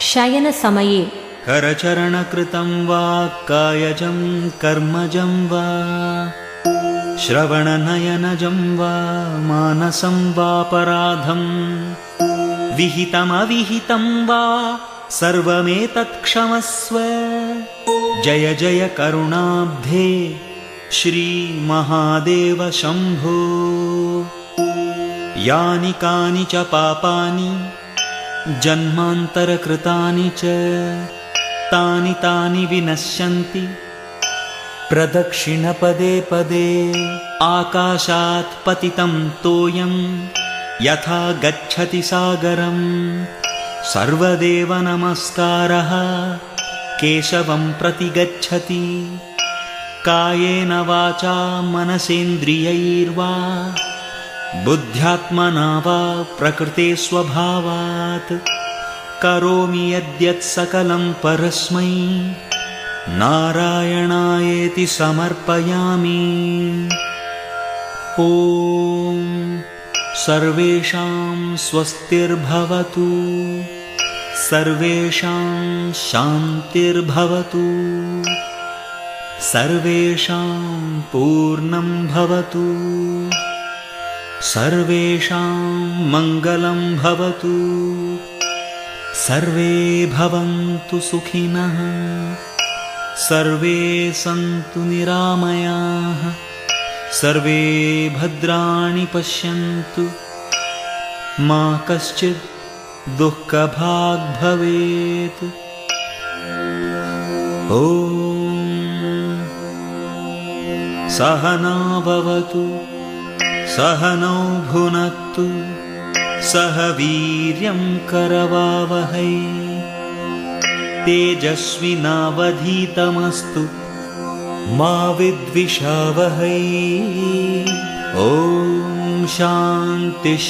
शयनसमये। करचरणकृतं वा कायजं कर्मजं वा श्रवणनयनजं वा मानसं वापराधम् विहितमविहितं वा सर्वमेतत्क्षमस्व। जय जय करुणाब्धे श्रीमहादेव शम्भो। यानि कानि च पापानि जन्मान्तरकृतानि च तानि तानि विनश्यन्ति। प्रदक्षिणपदे पदे आकाशात् पतितं तोयं यथा गच्छति सागरम्। सर्वदेवनमस्कारः केशवं प्रति गच्छति कायेन वाचा मनसेन्द्रियैर्वा बुद्ध्यात्मना वा प्रकृते स्वभावात् करोमि यद्यत् सकलं परस्मै। नारायणायेति समर्पयामि। ॐ सर्वेषां स्वस्तिर्भवतु। सर्वेषां शान्तिर्भवतु। सर्वेषां पूर्णं भवतु सर्वेषां मङ्गलं भवतु। सर्वे भवन्तु सुखिनः। सर्वे सन्तु निरामयाः। सर्वे भद्राणि पश्यन्तु। मा कश्चित् दुःखभाग् भवेत्। ॐ सहना भवतु सहनौ भुनक्तु सह वीर्यं करवावहै। तेजस्विनावधीतमस्तु मा विद्विषावहै। ॐ शान्तिः